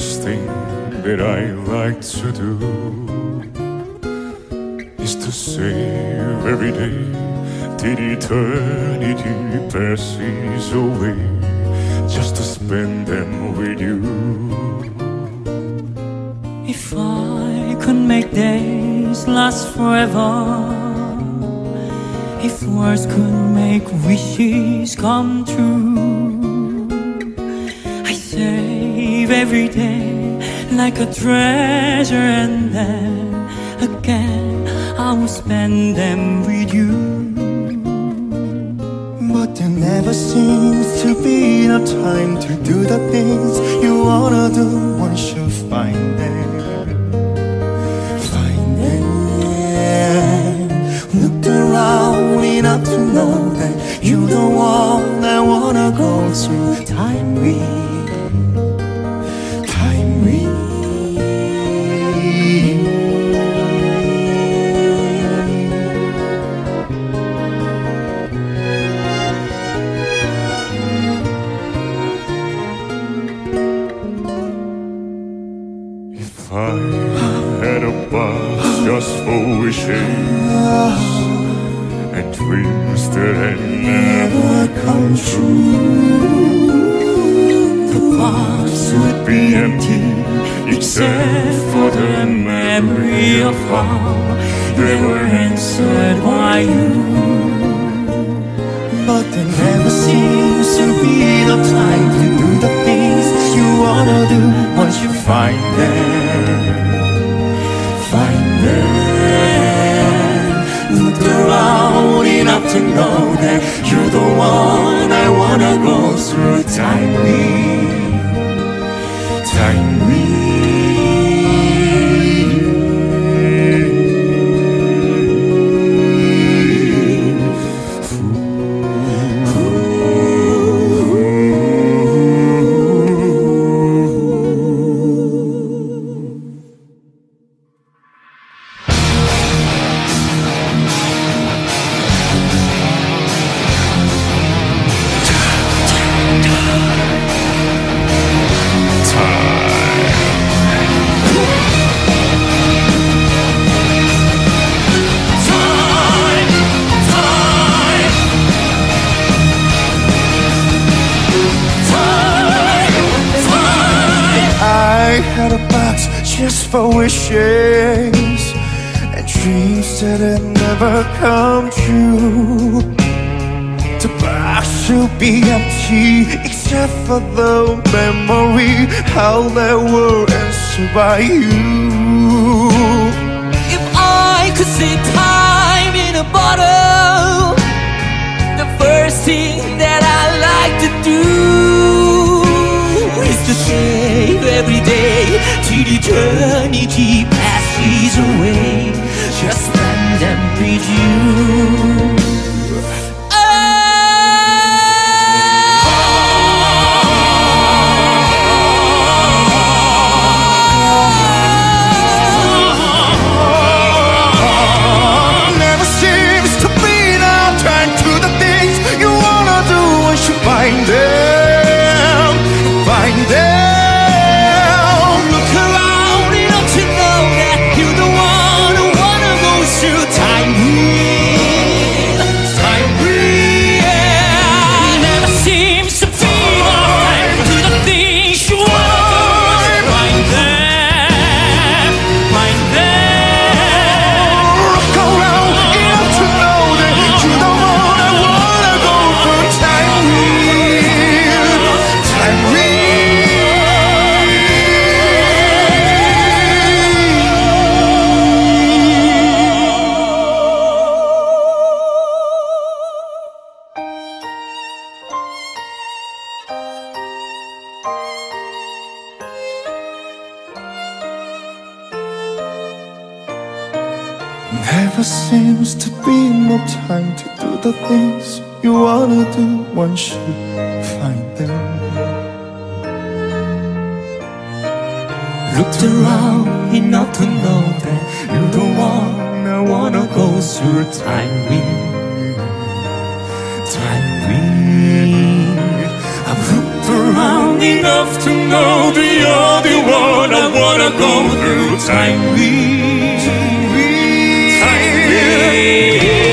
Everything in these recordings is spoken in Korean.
first thing that I like to do is to save every day till eternity passes away just to spend them with you. If I could make days last forever, if words could make wishes come true. leave every day like a treasure, and then again I will spend them with you. But there never seems to be enough time to do the things you wanna do once you find them. Find them. Looked around enough to know that you don't want, I wanna go through time with. one should find them. Looked around enough to know that you're the one I wanna go through time with. Time with. I've looked around enough to know the only one I wanna go through time with. Time with.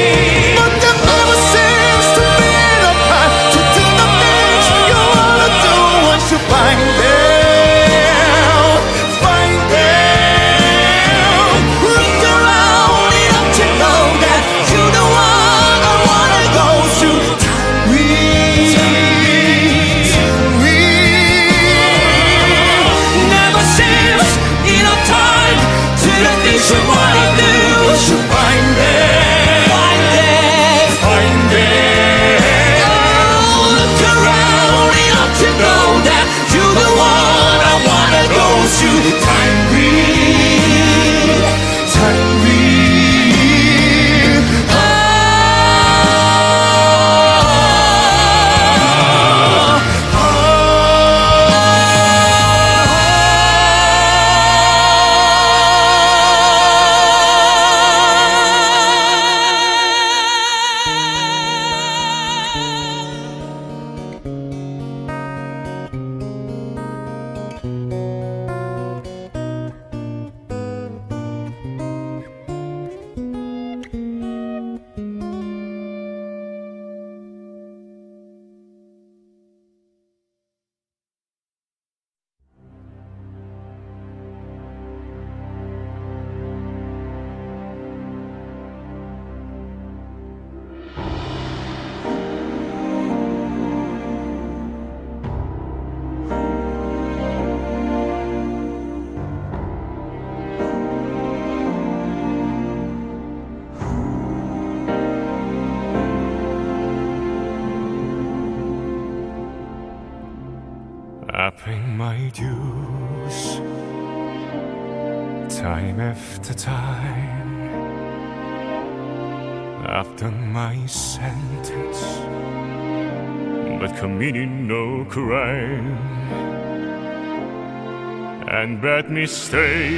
stay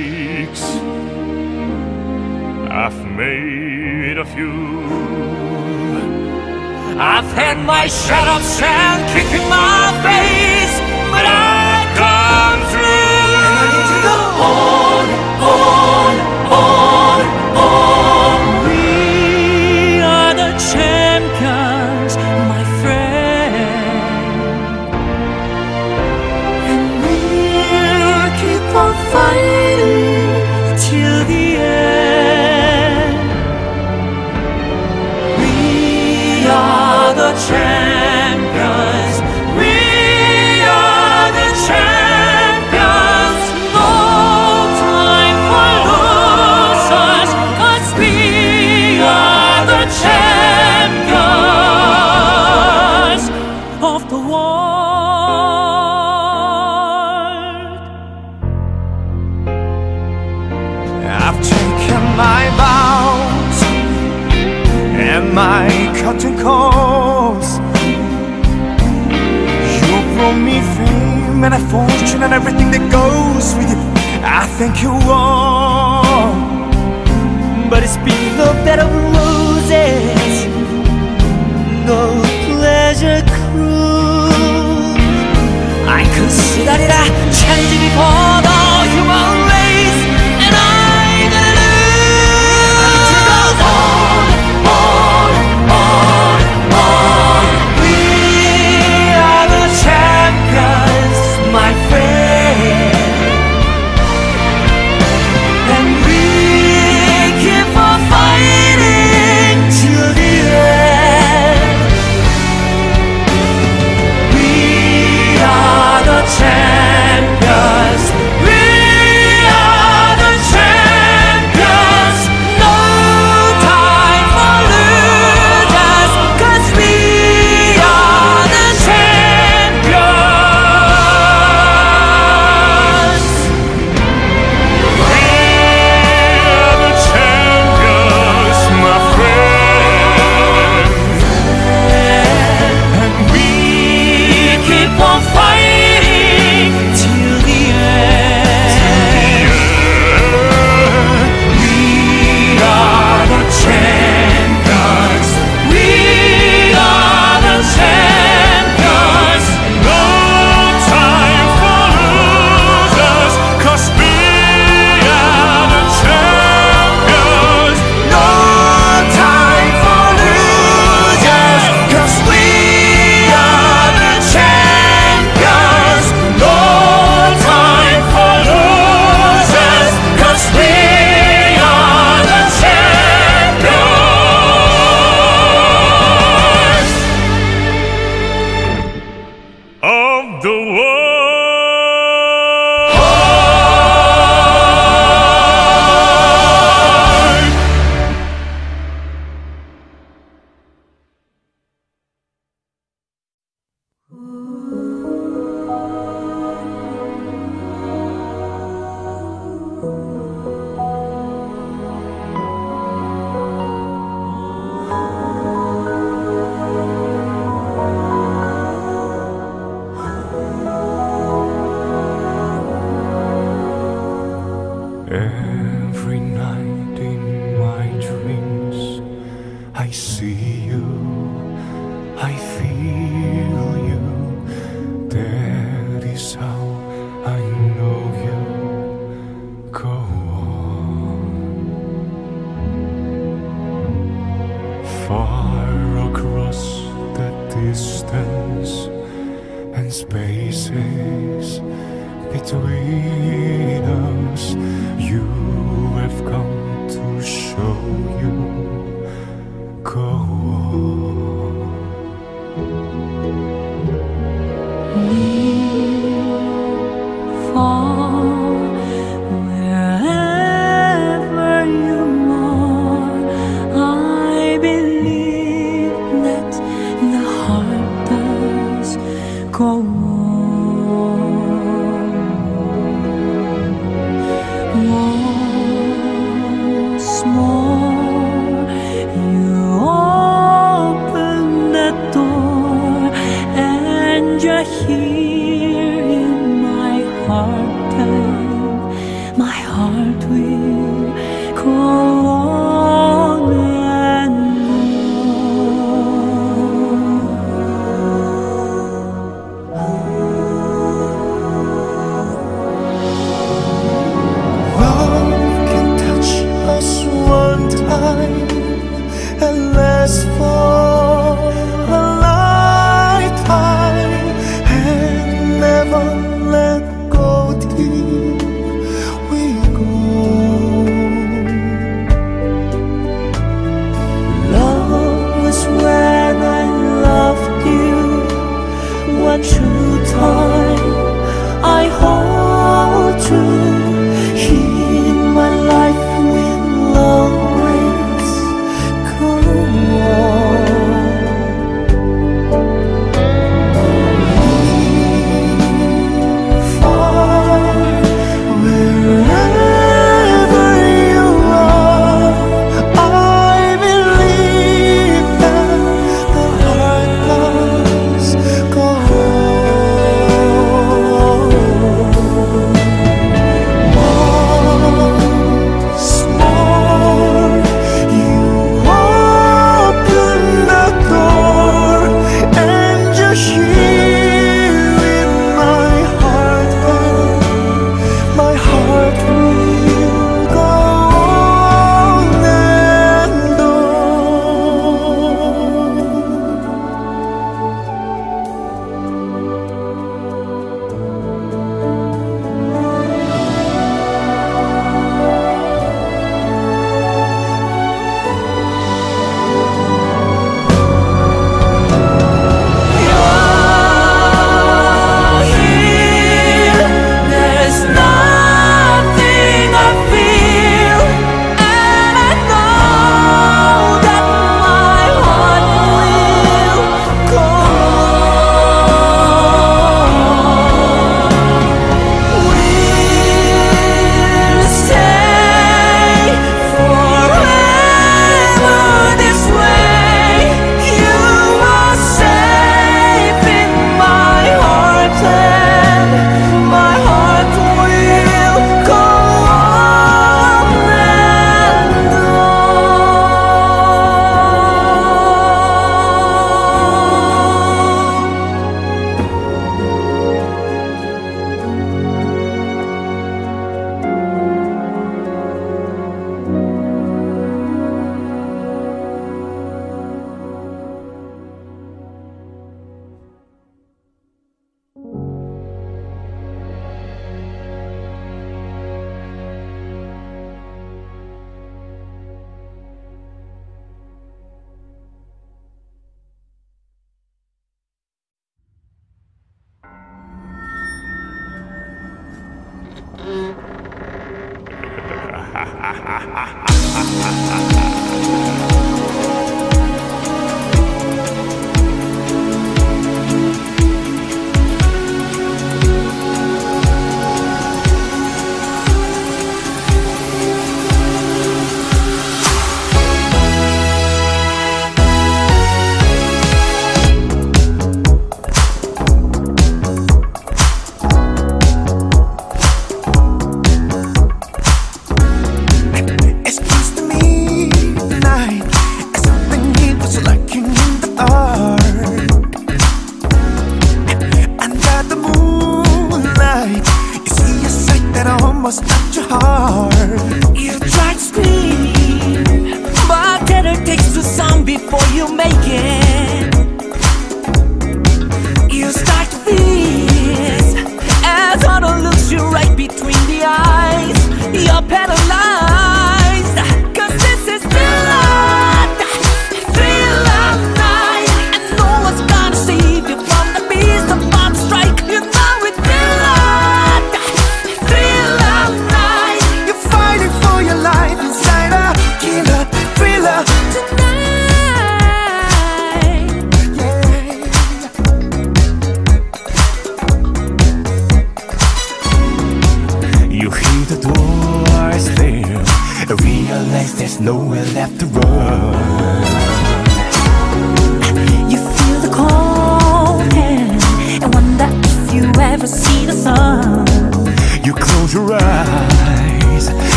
no bed of roses, no pleasure cruise. I considered it a challenge before.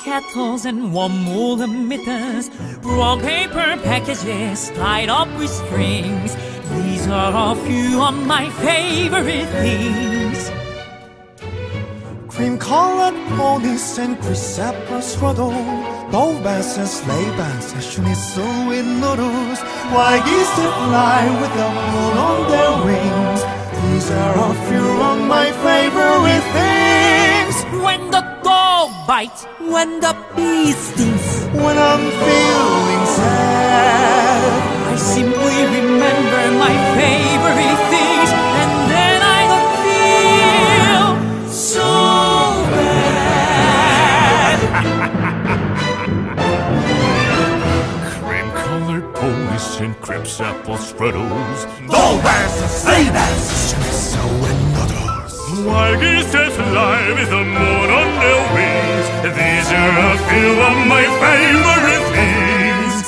kettles and warm woolen mittens, brown paper packages tied up with strings. These are a few of my favorite things. Cream colored ponies and chrysappers waddle. Bow bass and sleigh bass and shunisu with noodles. Why geese that fly with the moon on their wings? These are a few of my favorite things. When the dog bites, when the bee stings. When I'm feeling sad, I simply remember my favorite things, and then I don't feel so bad. Cream colored ponies and crepes, apples, frittles. The rest is same as stress, so Weigel says live is the moon on their wings. These are a few of my favorite things.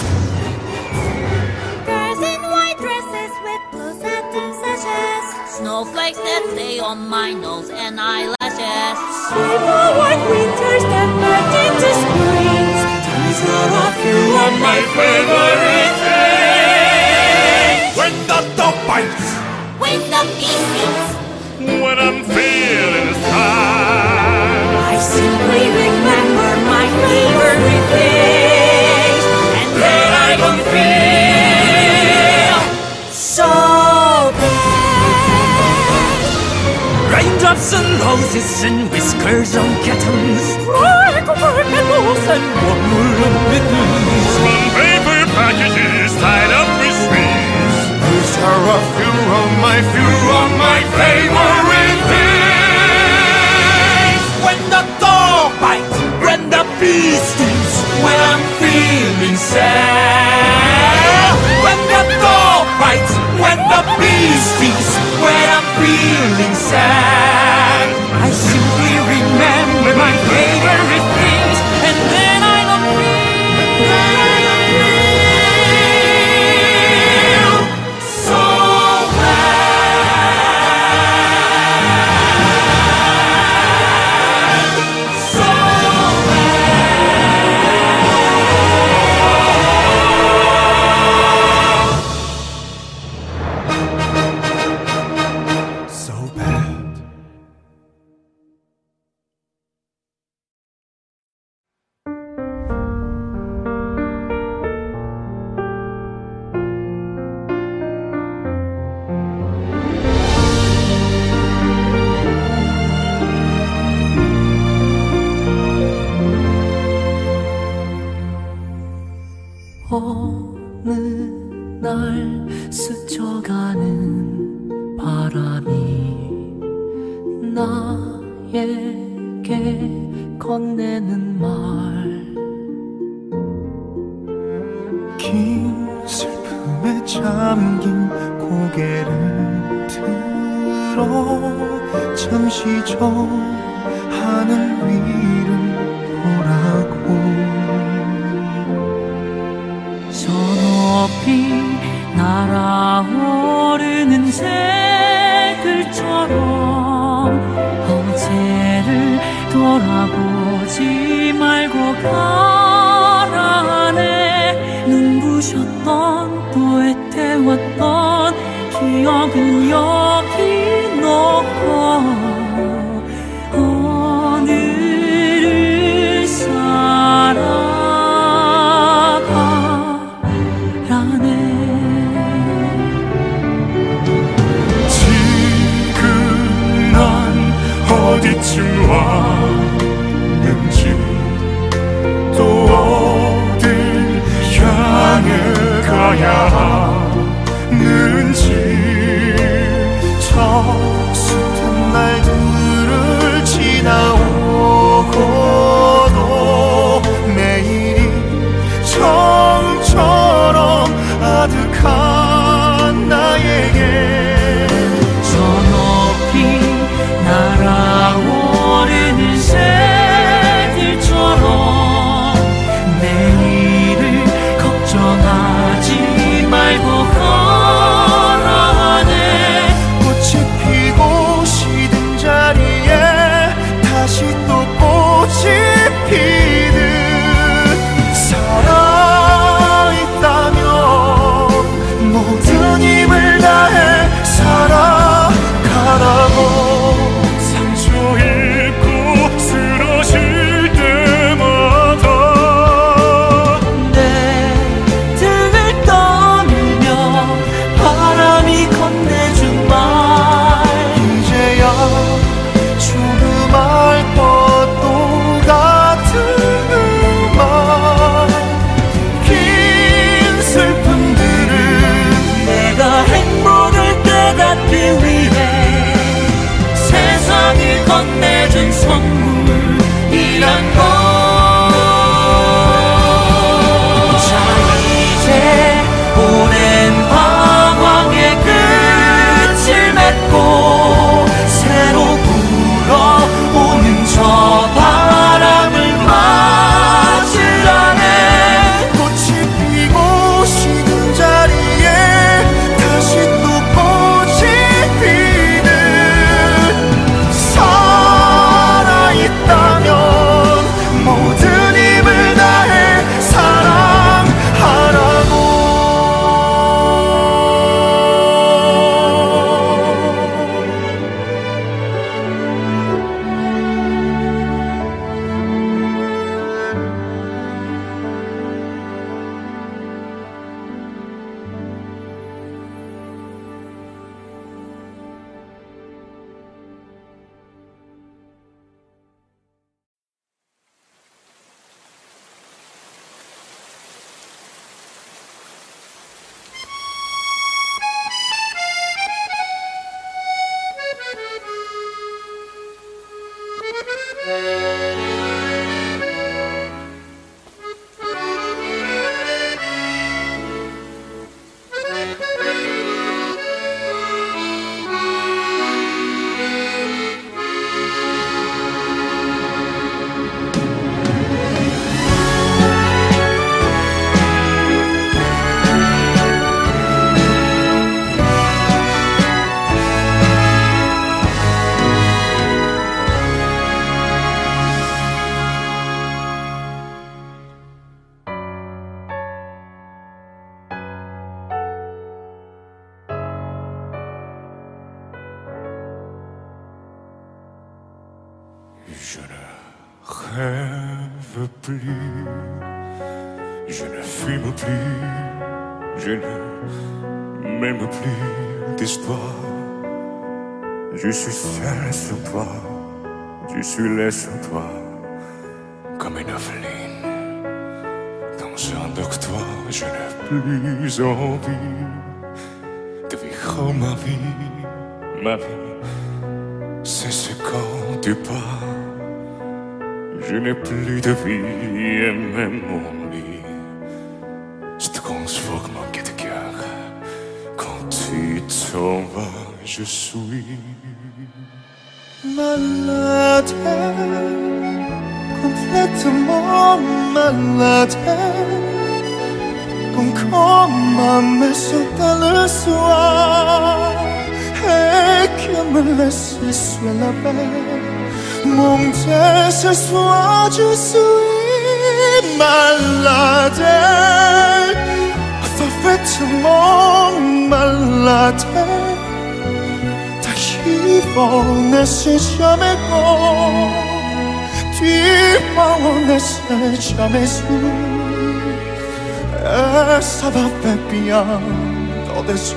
Girls in white dresses with blue satin sashes. Snowflakes that stay on my nose and eyelashes. Silver white winters that melt into springs. These are a few of my favorite things. When the dog bites. When the bee sings what I'm feeling inside. I simply remember my favorite things, and then I don't feel so bad. Raindrops and roses and whiskers on kittens, crying petals and one mittens from paper packages tied are a few of my few of my favorite things. When the dog bites, when the bee stings, when I'm feeling sad. When the dog bites, when the bee stings, when I'm feeling sad. I simply remember my favorite.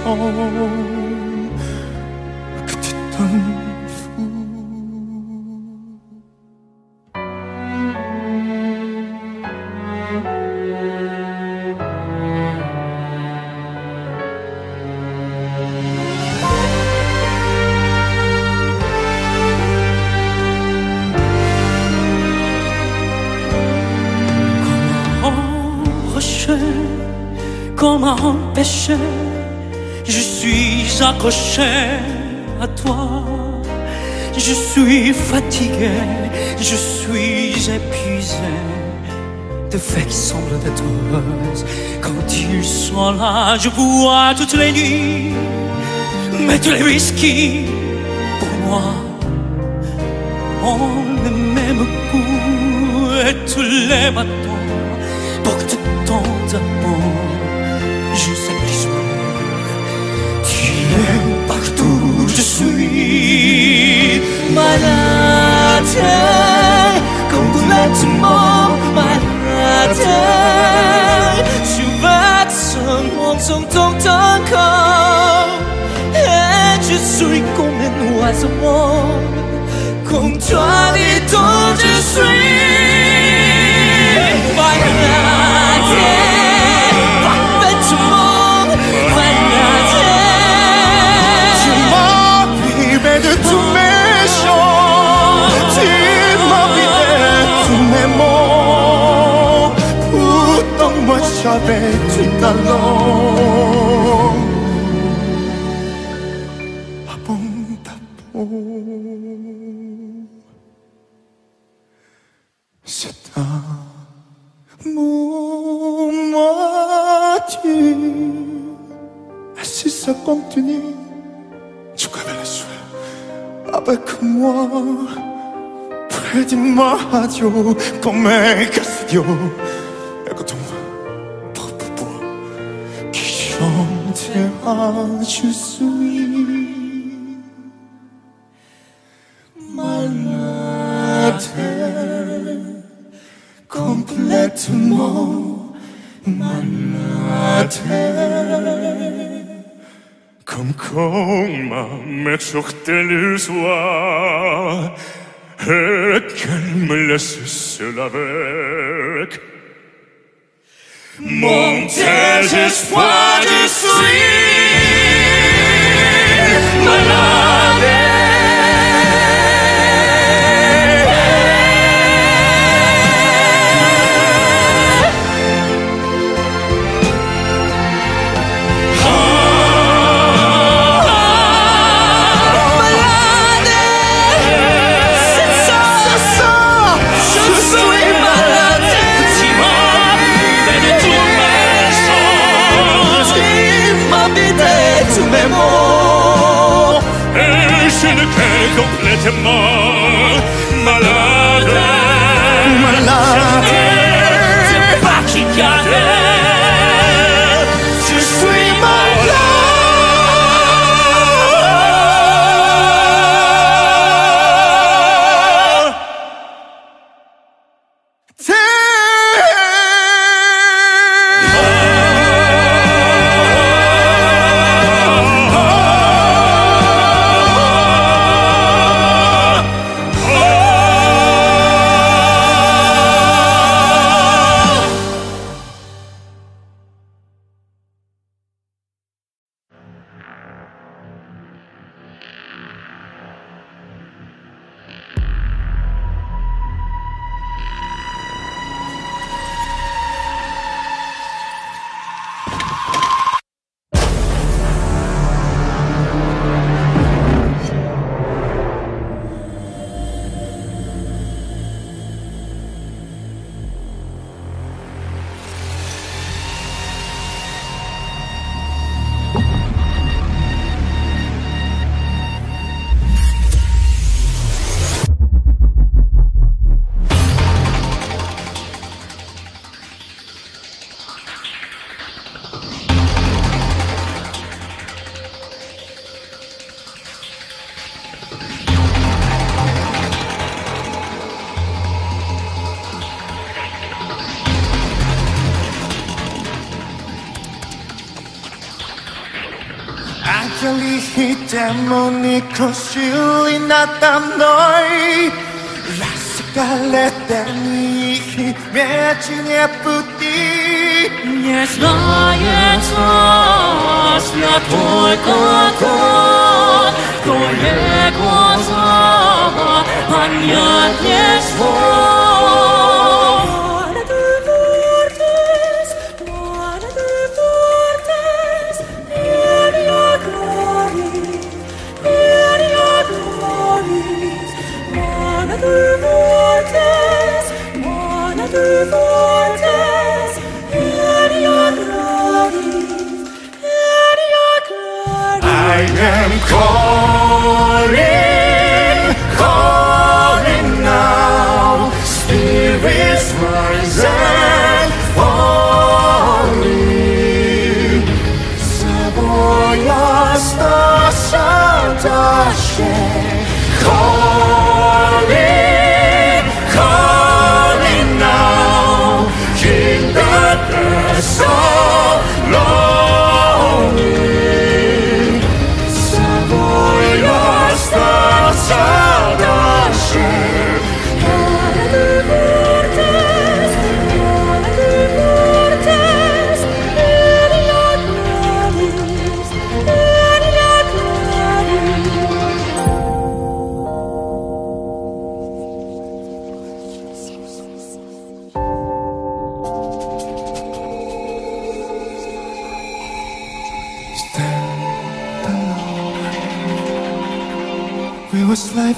痛。fatigué, je suis épuisé. de fait qui semble d'être heureuse. Quand ils sont là, je vois toutes les nuits. Mais tous les whisky, pour moi, on le même coup. Et tous les matins, pour que ton to mom my letter 주밭성원성통통통 해줄 수 있고 맨 와서 원 공천이 도줄 수 있고 avec du talent. a b o n t a peau, C'est un moment Et si ça continue, tu connais la suite avec moi. près de moi, a Dieu, comme un c a s t i l l je suis complètement malade. Comme m'a et qu'elle me laisse seul avec. Montages froides Rires, can't ne crée complètement crossili na tamnoi Раскалета ни мечне пути Не знает нас на твой глаза Твои глаза понятнее слов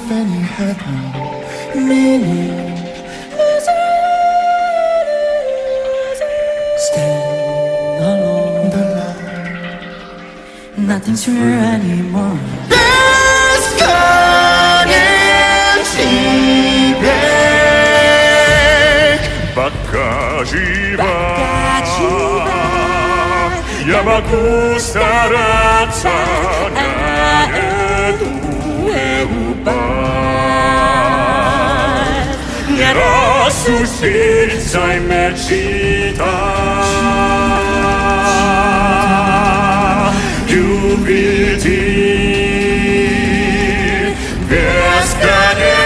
Fanny had meaning. nothing's real anymore bad. Nieraz usilcaj me čita. Ljubiti beskrajne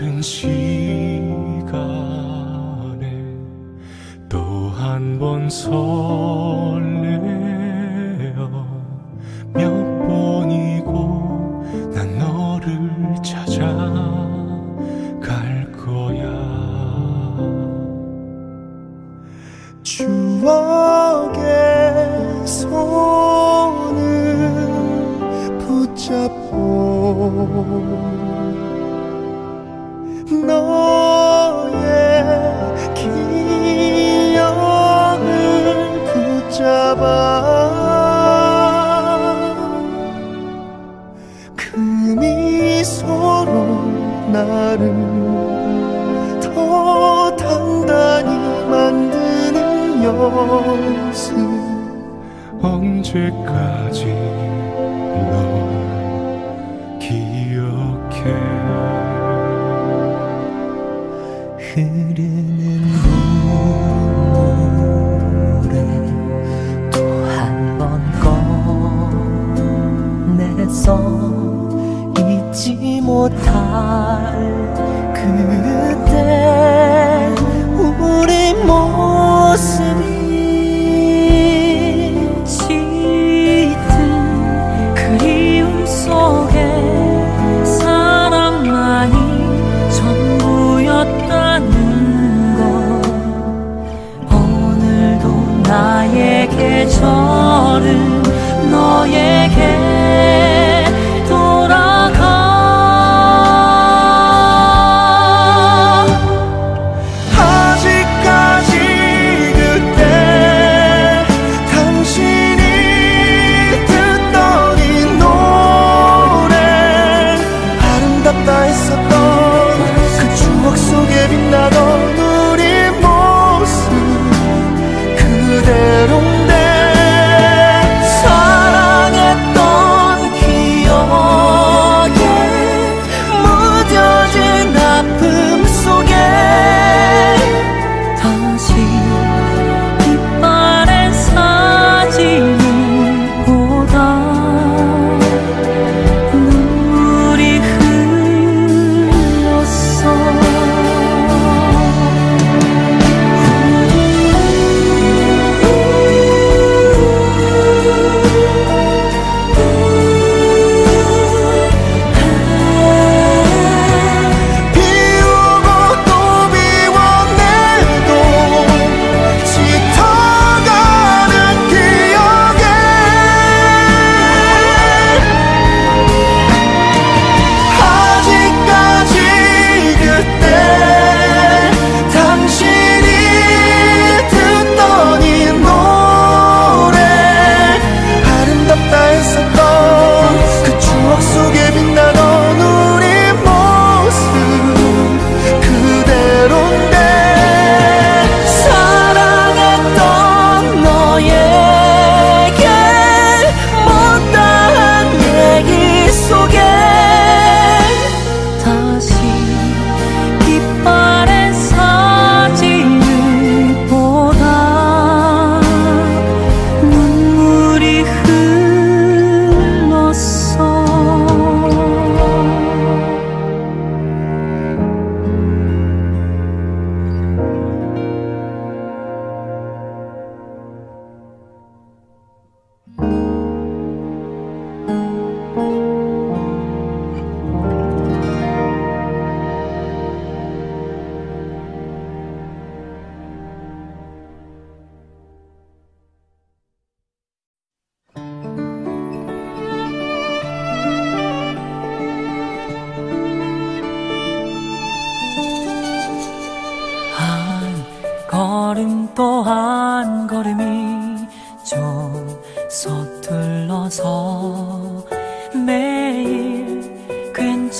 다른 시간에 또 한 번 설레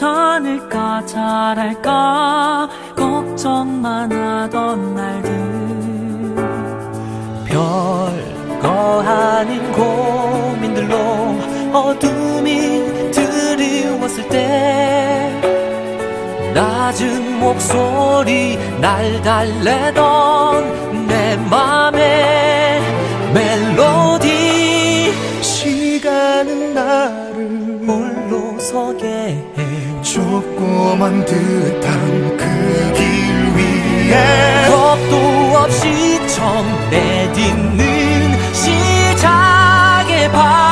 괜찮을까 잘할까 걱정만 하던 날들 별거 아닌 고민들로 어둠이 드리웠을 때 낮은 목소리 날 달래던 내 맘에 멜로디 시간은 나를 홀로 서게 좁고만 듯한 그 길 위에 겁도 없이 처음 내딛는 시작의 발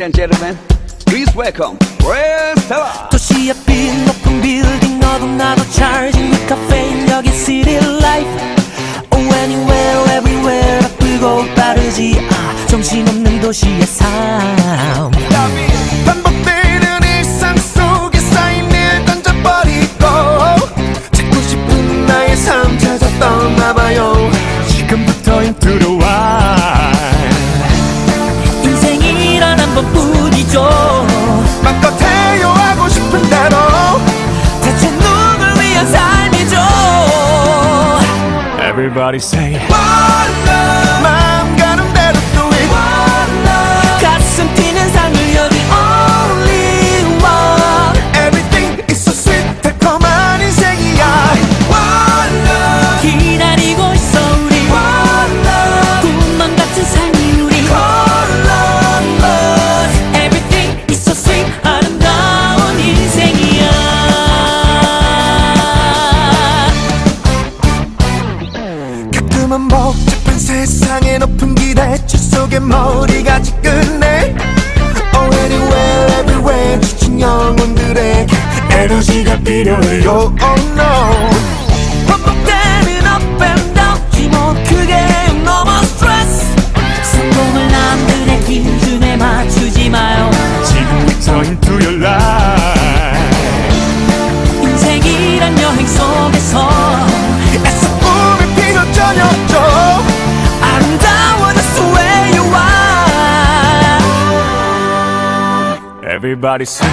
Ladies and gentlemen, please welcome Restaurant. 도시의 빛 높은 빌딩 너도 나도 charging with caffeine 여기 city life. Oh anywhere everywhere 바쁘고 빠르지 아 정신없는 도시의 삶. Everybody say everybody sing.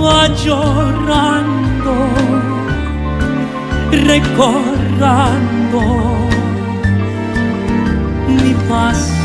va llorando, recordando mi paz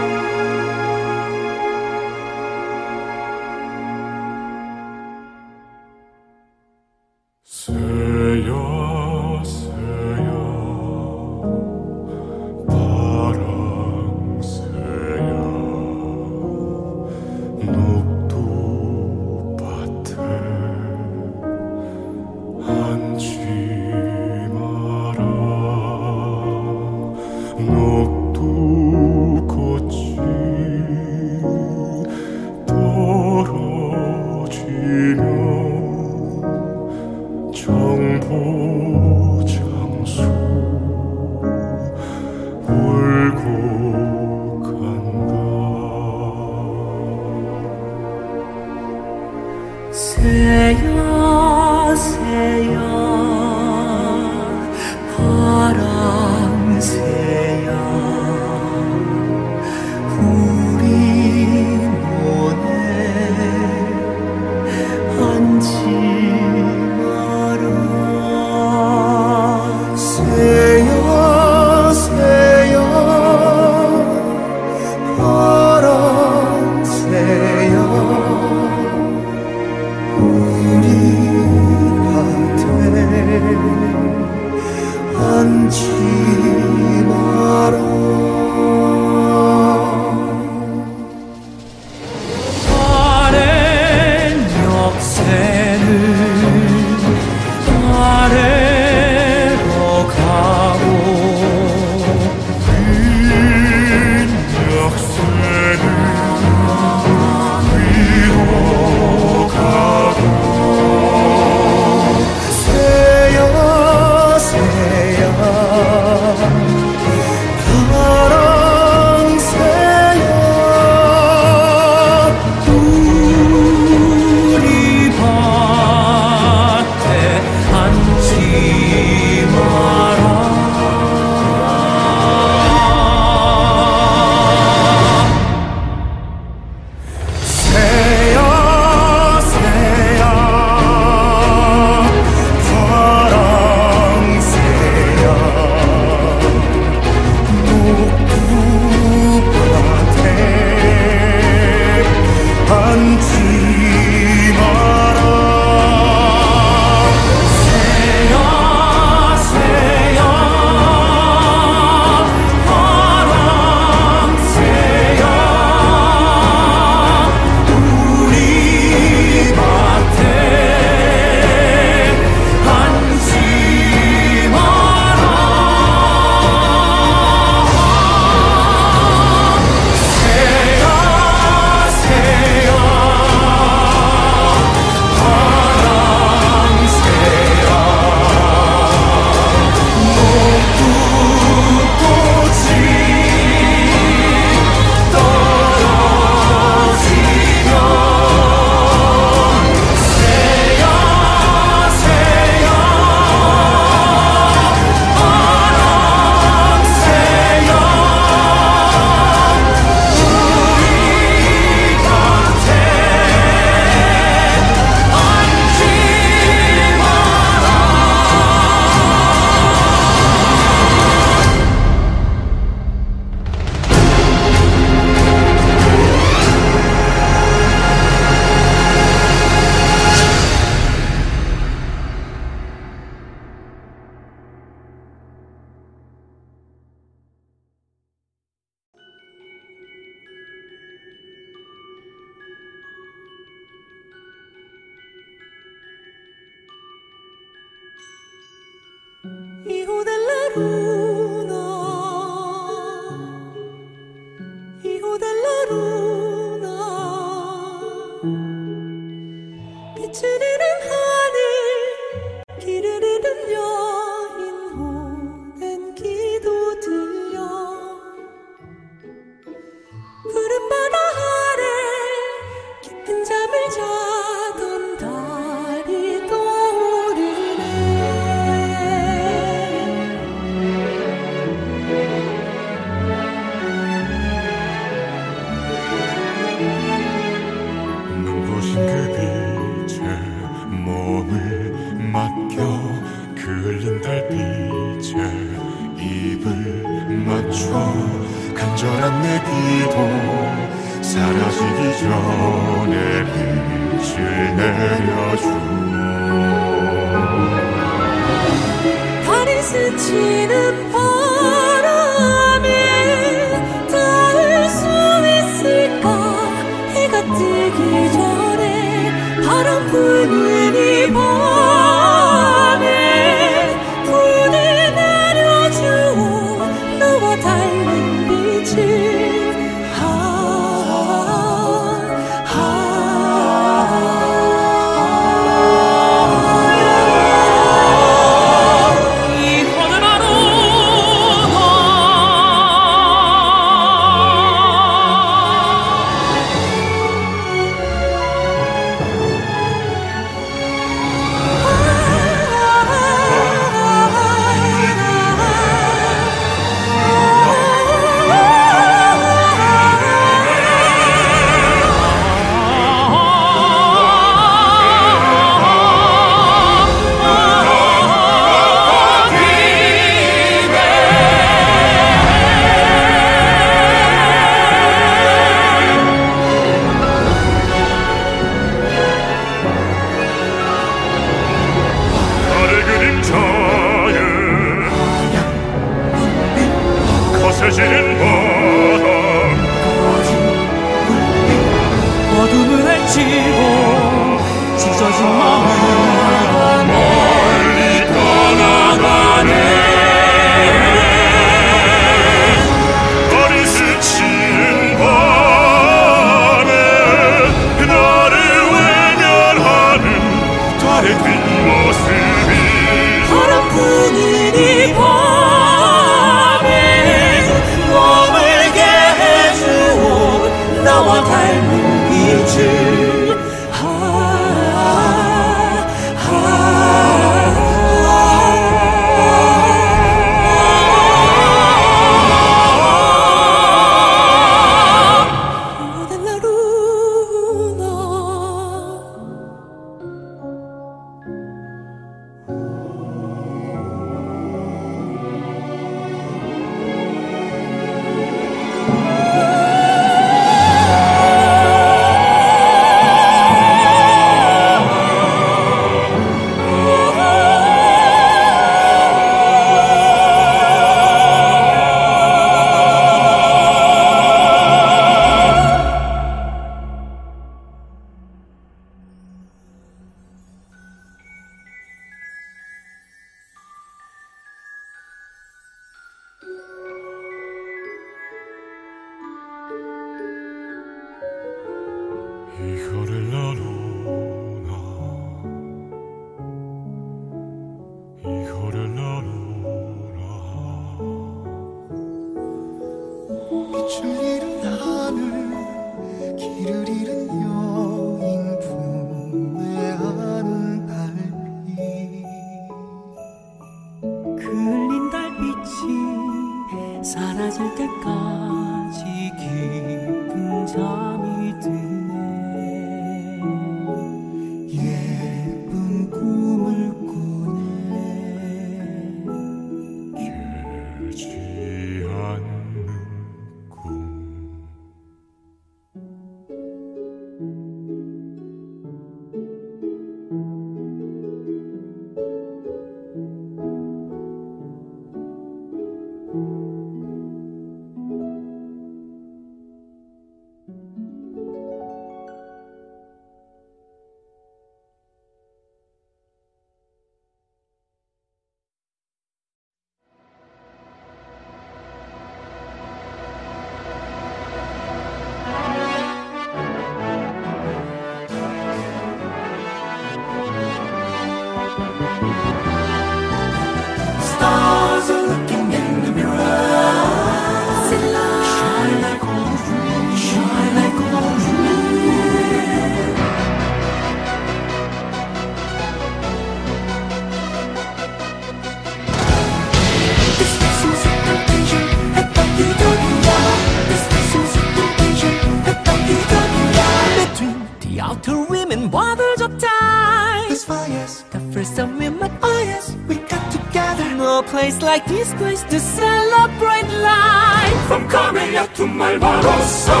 This place to celebrate life. From Korea to Malvarosa.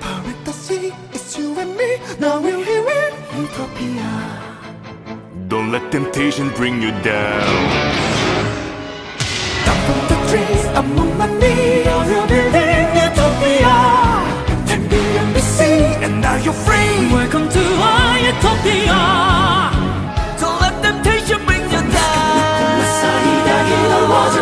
Power the sea, it's you and me. Now we're here in Utopia. Don't let temptation bring you down. Down from the trees, I'm on my knees. You're in Utopia. And be and be seen, and now you're free. Welcome to our Utopia.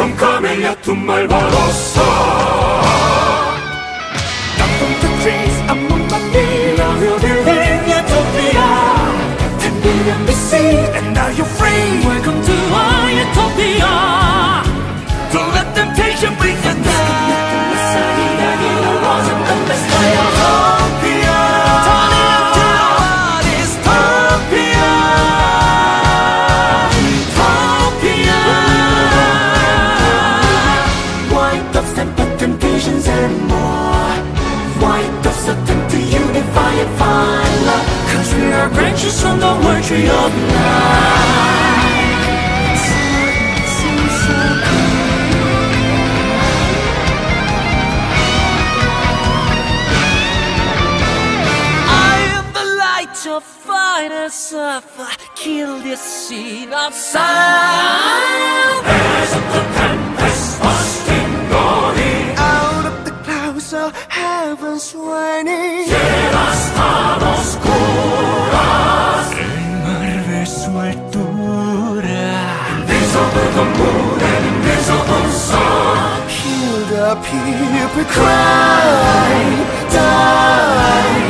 from Camellia to Malvarosa. Down from the trees among the villas, you're building utopia. Ten billion BC, and now you're free. Welcome to our utopia. See scene of salvation. the tempest bursting glory. Out of the clouds of heaven's raining. Llenas a oscuras. El mar de su altura. Invisible the moon and invisible sun. Hear the people cry, die.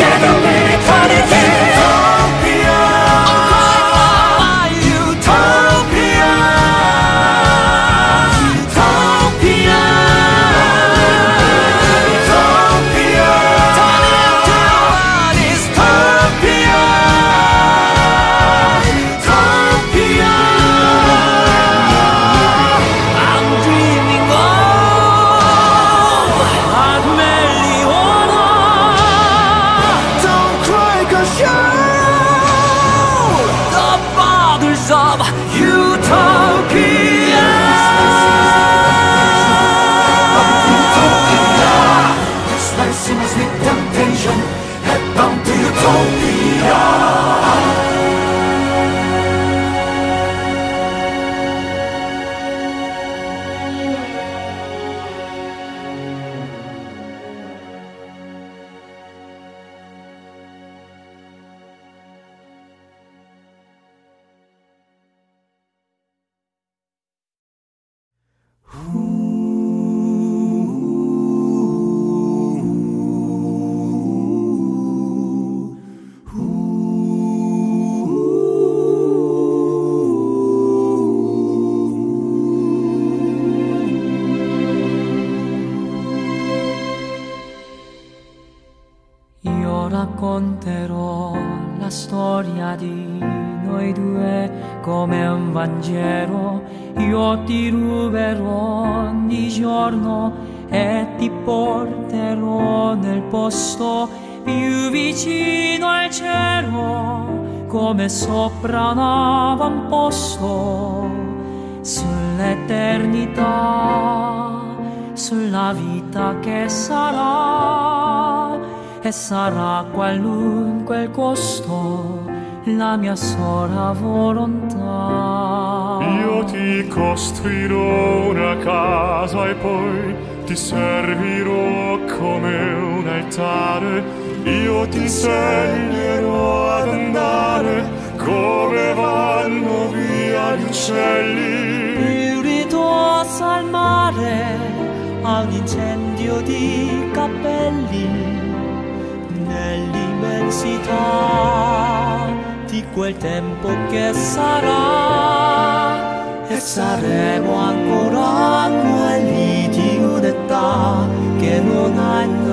ti servirò come un altare, io ti insegnerò ad andare come vanno via gli uccelli. Riunito a salmare a un incendio di capelli nell'immensità di quel tempo che sarà e saremo ancora qui. けのない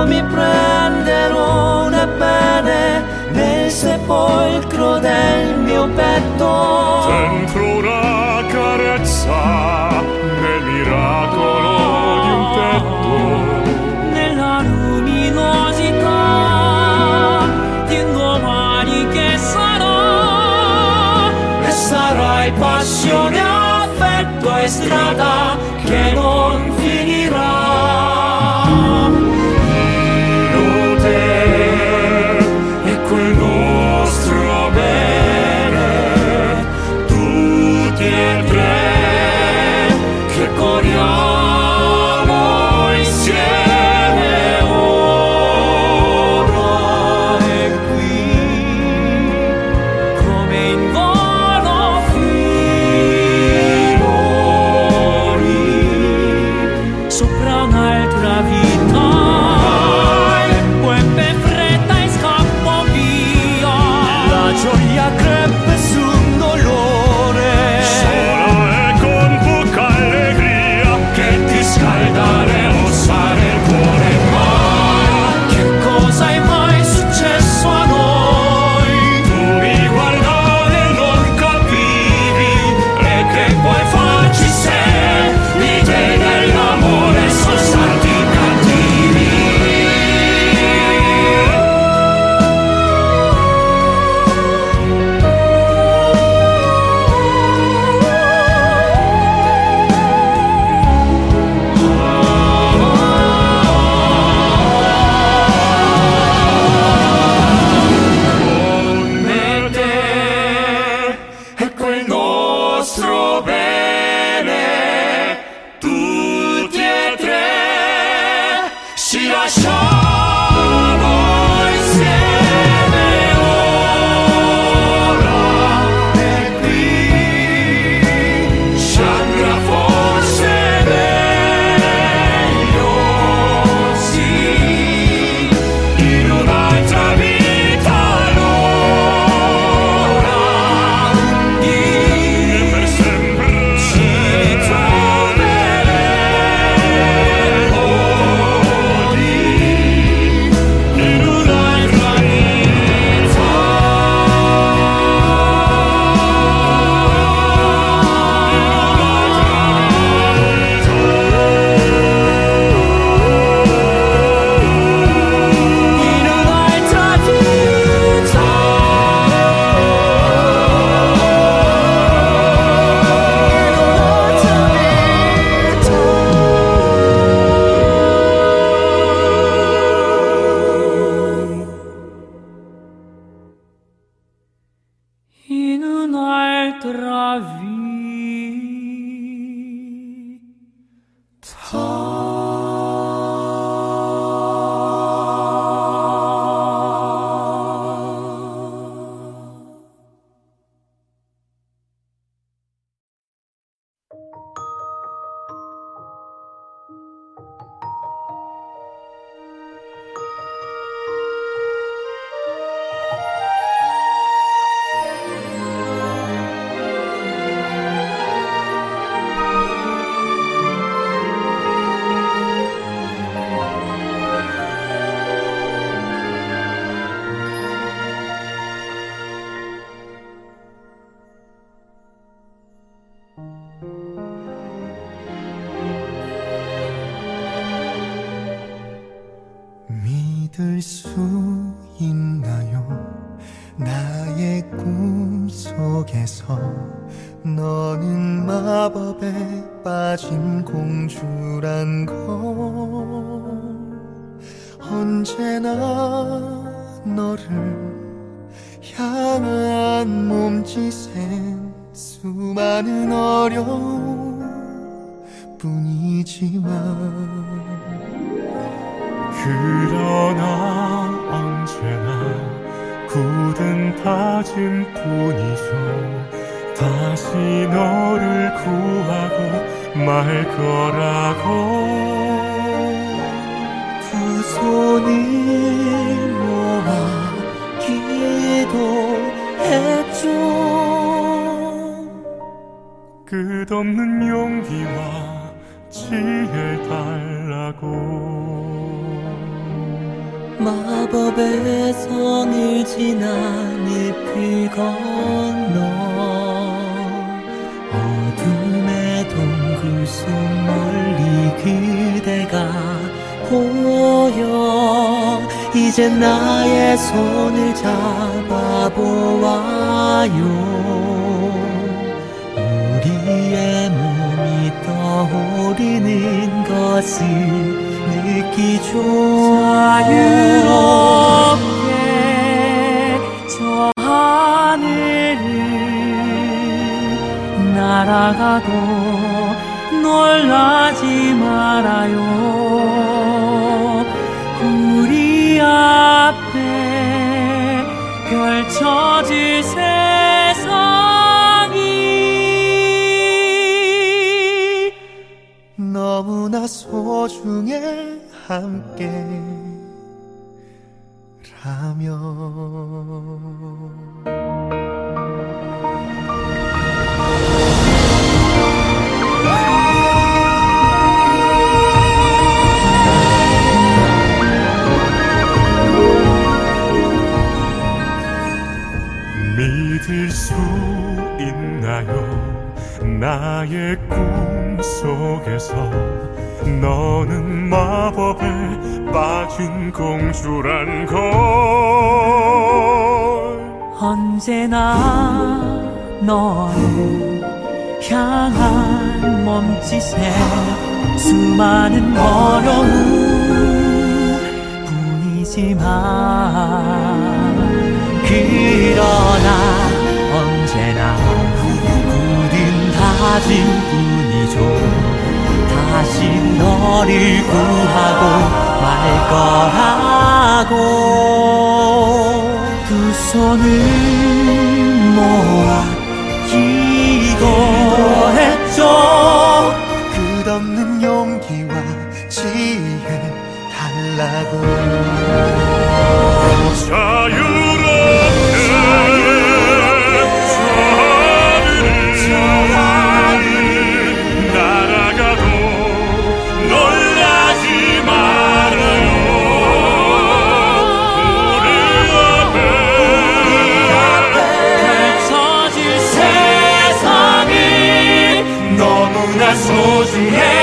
io mi prenderò una pene nel sepolcro del mio petto. Dentro una carezza nel miracolo di un petto. Nella luminosità di un domani che sarà. E sarai passione, affetto e strada 자유롭게 저 하늘을 날아가도 놀라지 말아요 우리 앞에 펼쳐질 세상이 너무나 소중해 함께라면 믿을 수 있나요 나의 꿈 속에서 너는 마법에 빠진 공주란 걸 언제나 너를 향한 몸짓에 수많은 어려움 뿐이지만 그러나 언제나 굳은 다짐 다시 너를 구하고 말 거라고 두 손을 모아 기도했죠 끝없는 용기와 지혜 달라고 자유 Yeah.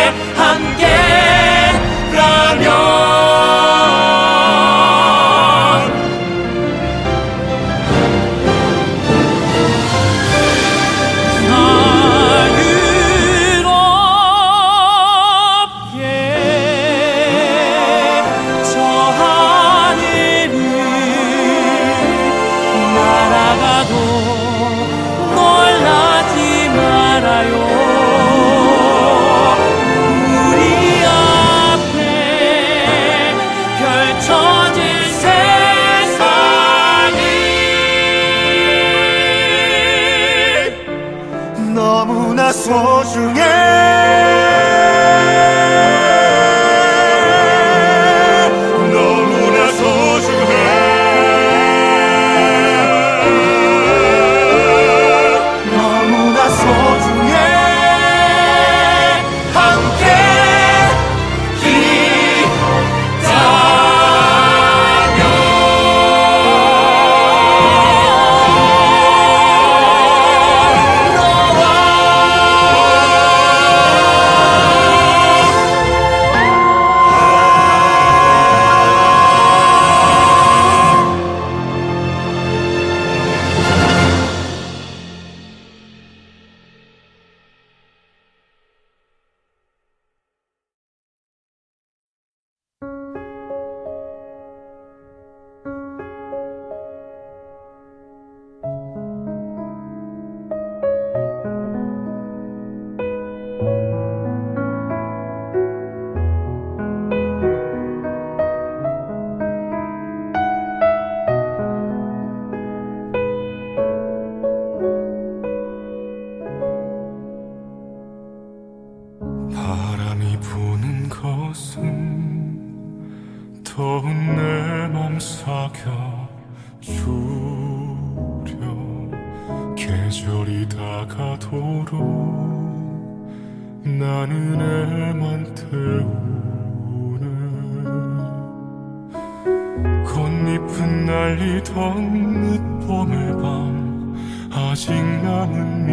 달리던 늦봄의 밤 아직 남은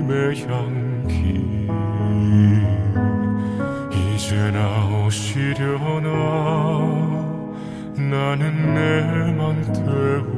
님의 향기 이제 나오시려나 나는 내맘 되고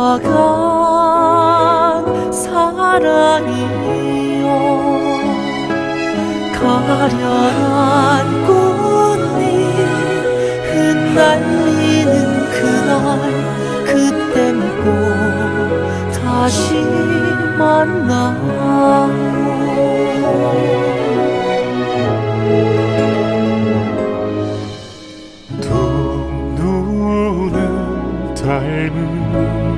흘가간 사랑이여 가련한 꽃잎 흩날리는 그날 그땐 때고 다시 만나요 두 눈은 닮은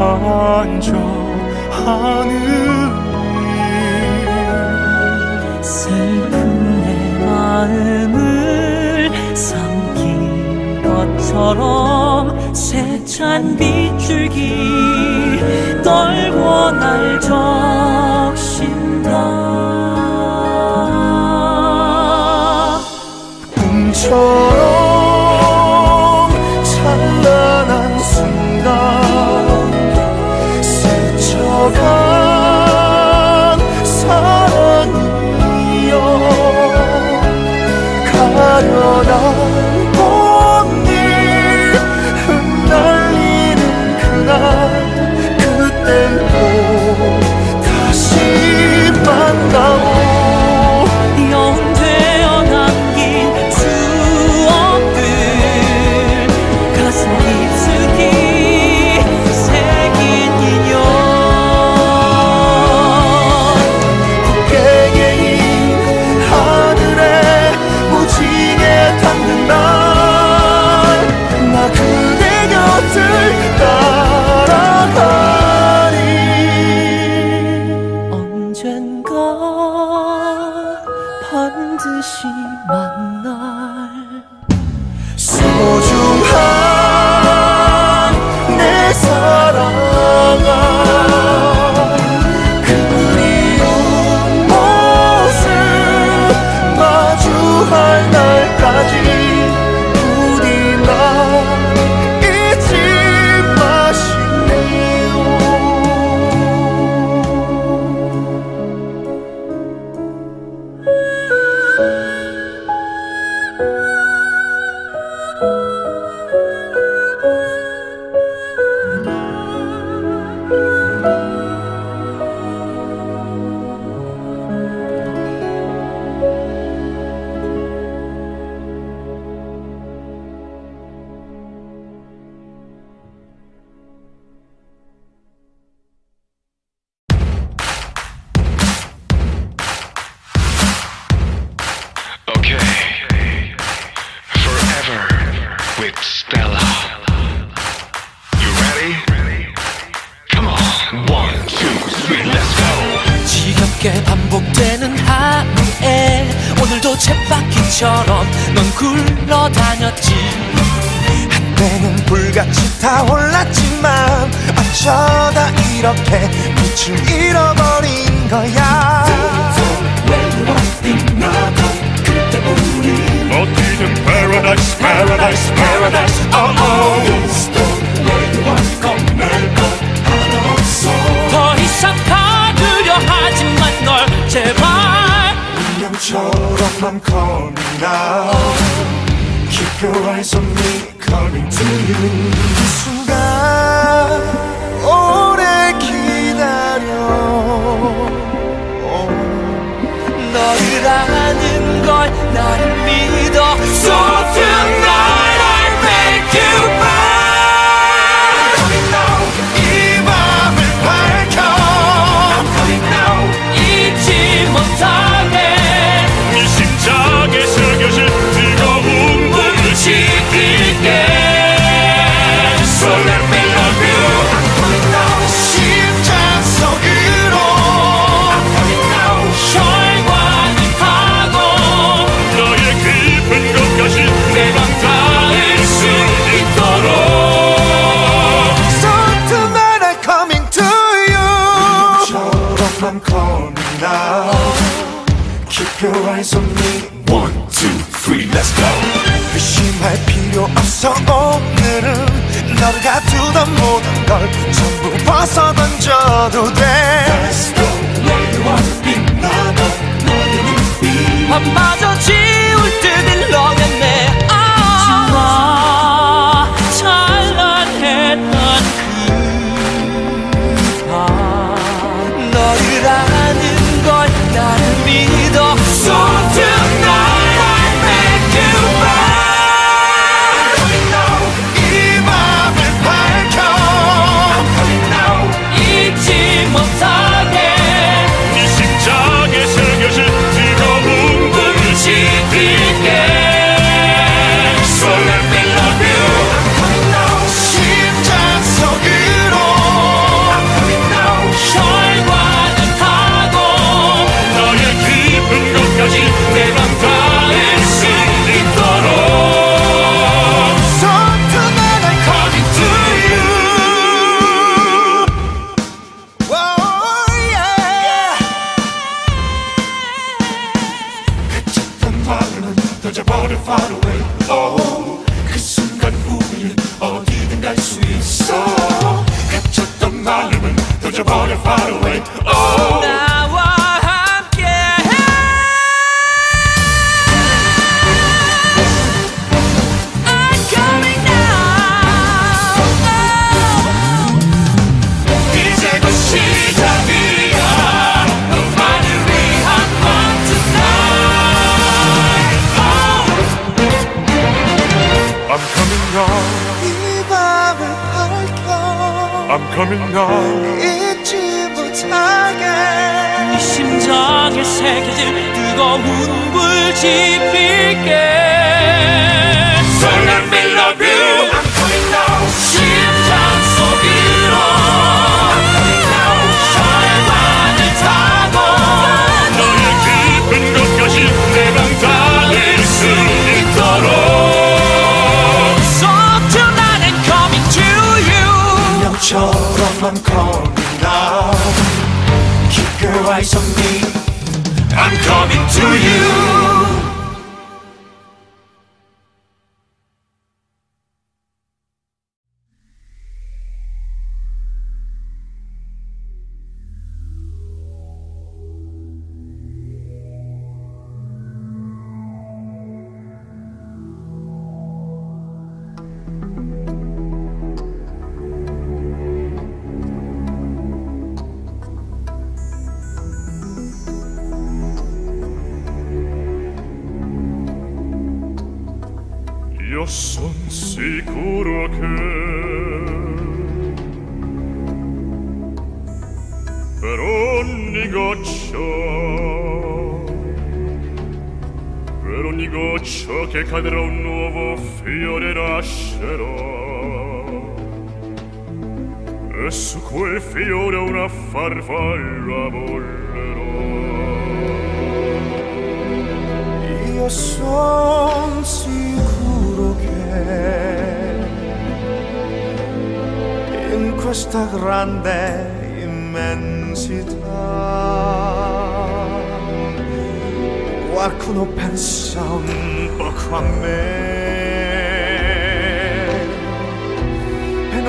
한적하는 슬픔의 마음을 삼킨 것처럼 세찬 빗줄기 떨고 날 적신다 꿈처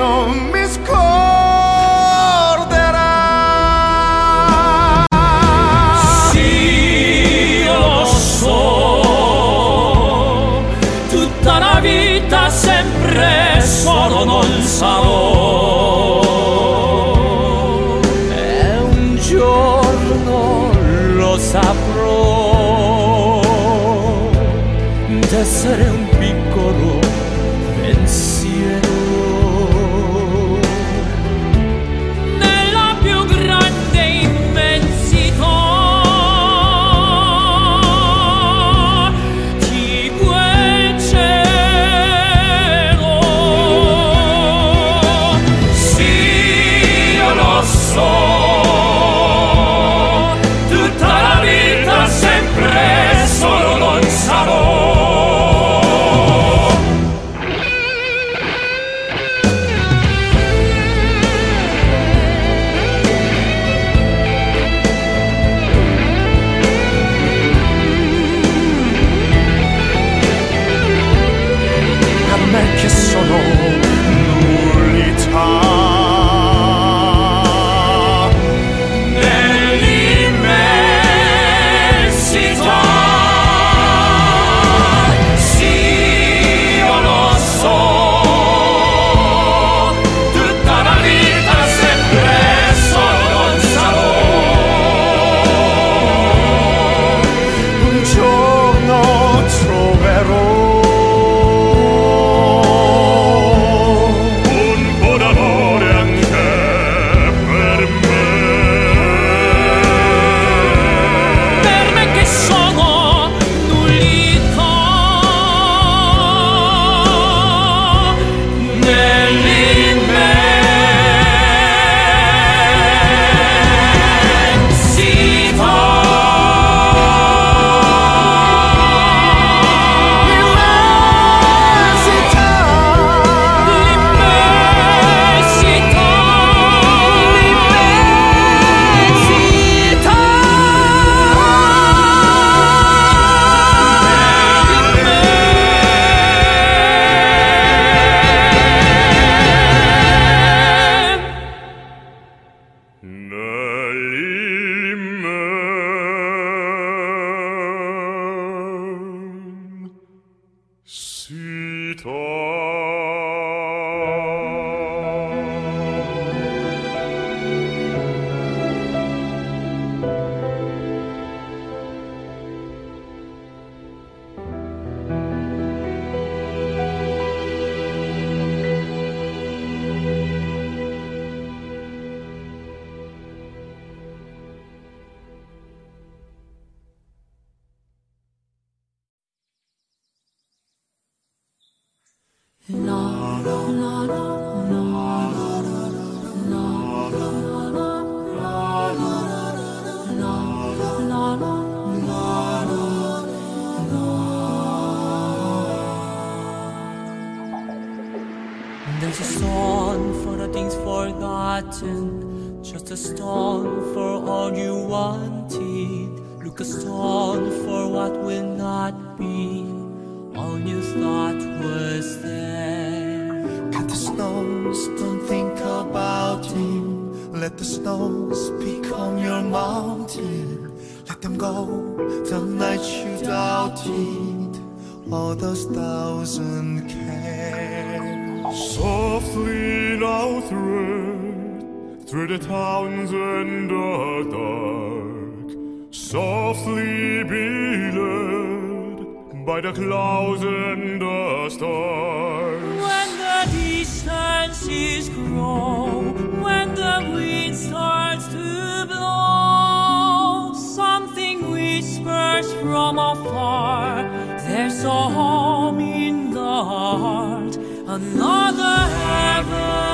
no miscall. another heaven.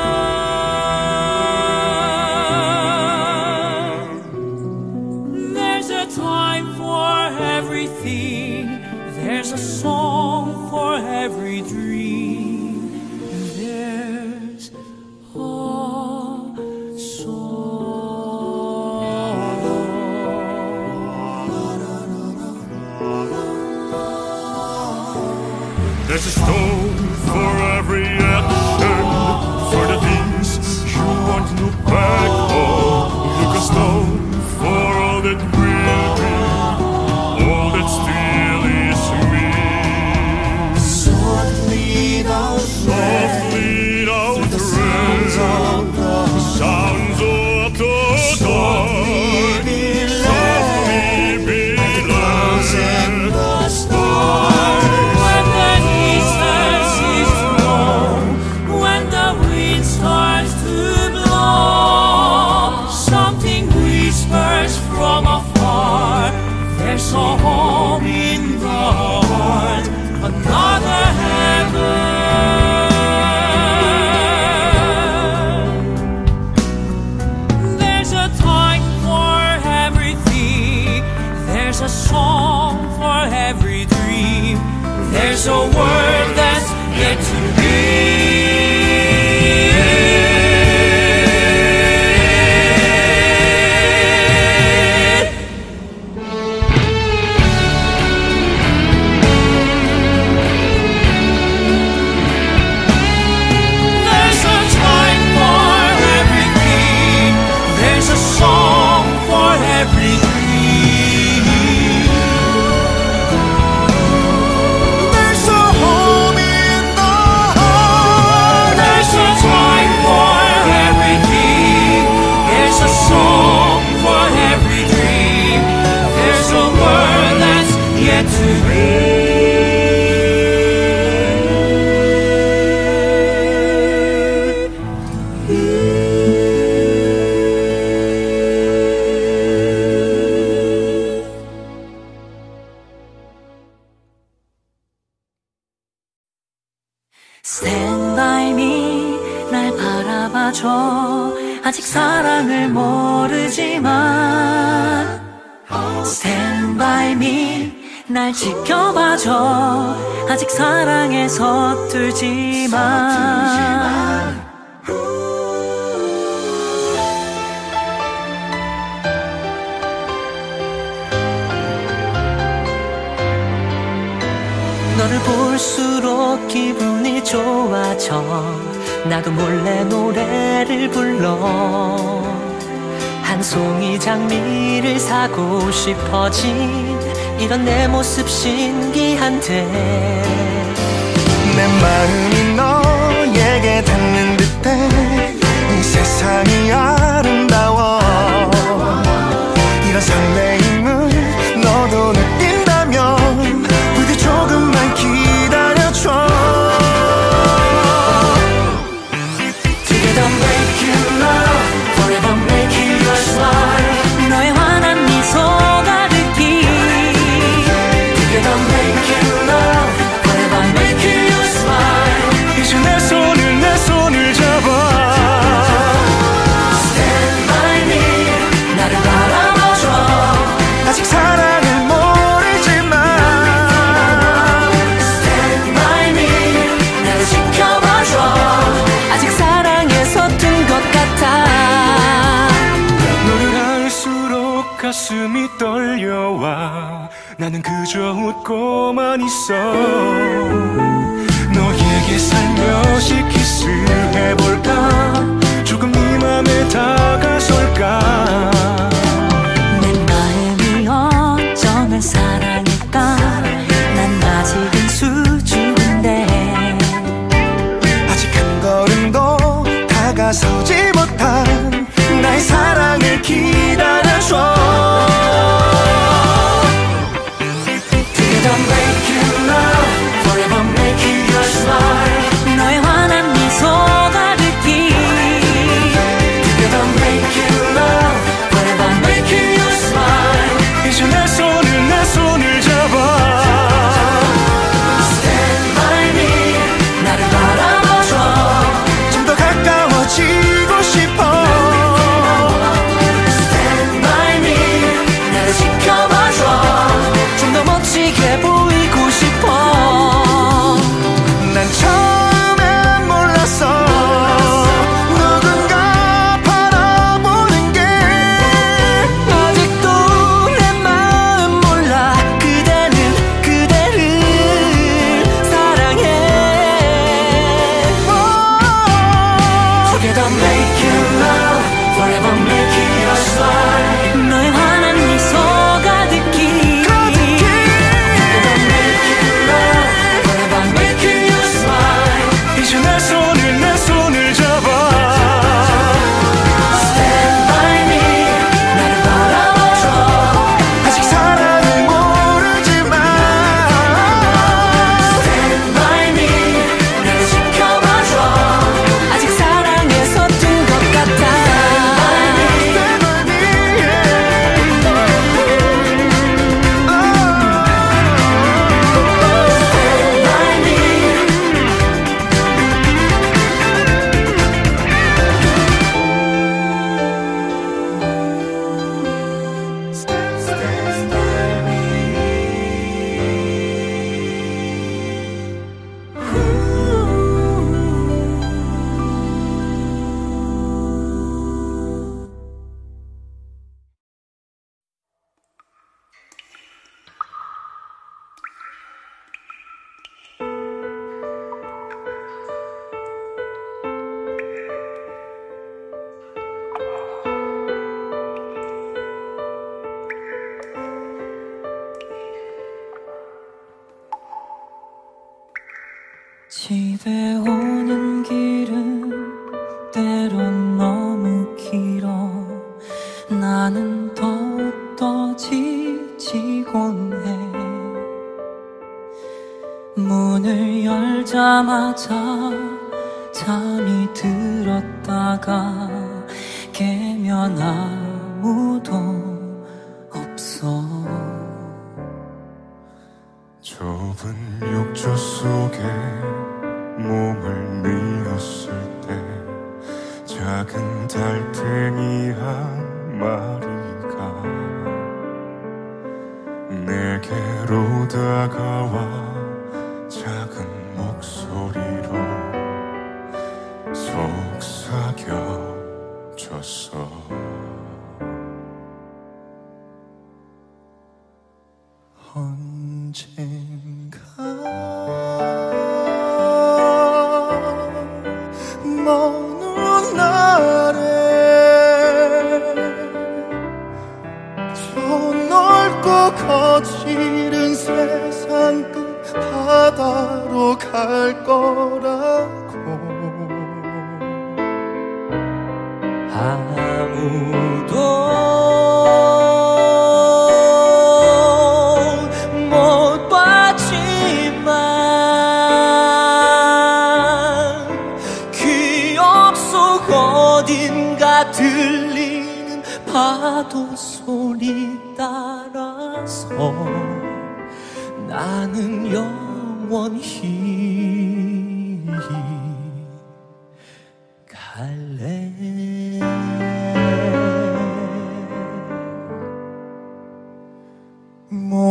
날 지켜봐줘 아직 사랑에 서툴지만 너를 볼수록 기분이 좋아져 나도 몰래 노래를 불러 한 송이 장미를 사고 싶어진 이런 내 모습 신기한데 내 마음이 너에게 닿는 듯해 이 세상이 아름다워 웃고만 있어 너에게 살면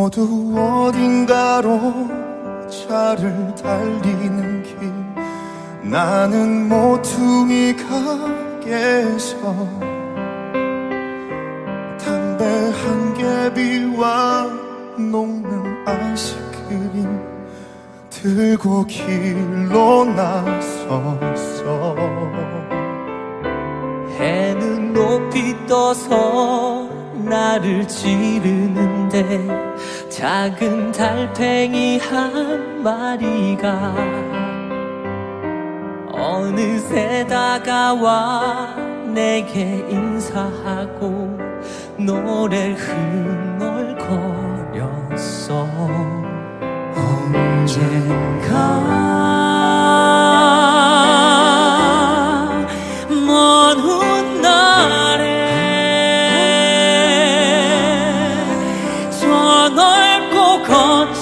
모두 어딘가로 차를 달리는 길 나는 모퉁이 가게에서 담배 한 개비와 녹는 아이스크림 들고 길로 나섰어 해는 높이 떠서 나를 지르는데 작은 달팽이 한 마리가 어느새 다가와 내게 인사하고 노래를 흥얼거렸어 언젠가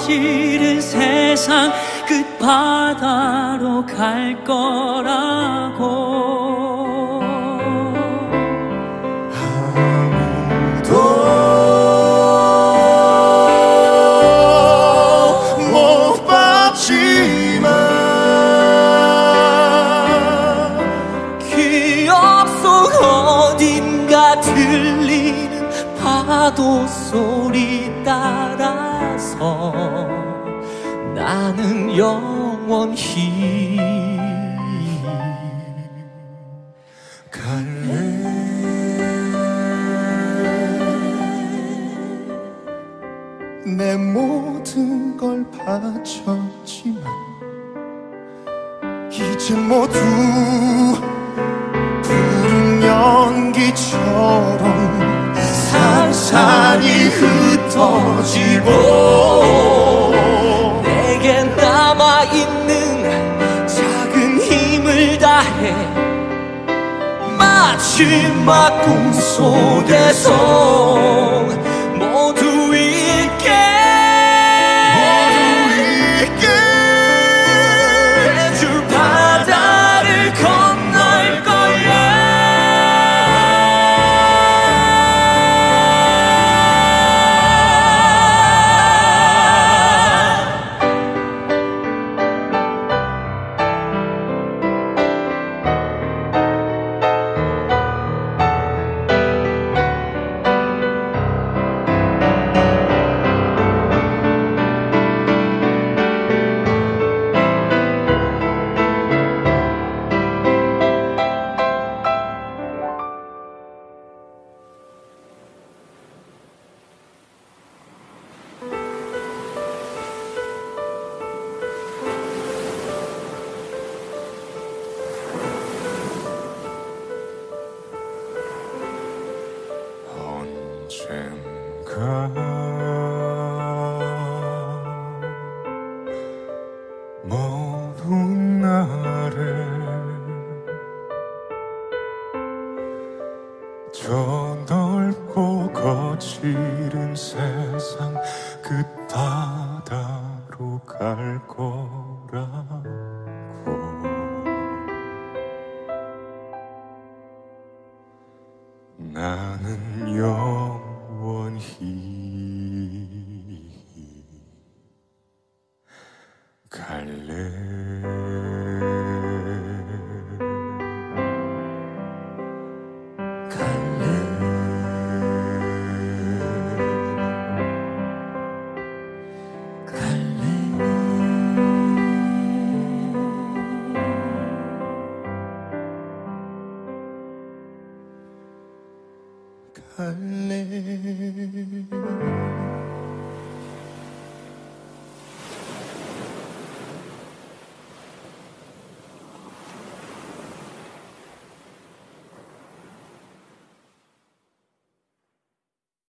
실은 세상 끝바다로 갈 거라 영원히 갈래 내 모든 걸 바쳤지만 이제 모두 푸른 연기처럼 산산이 흩어지고 在那梦所梦所。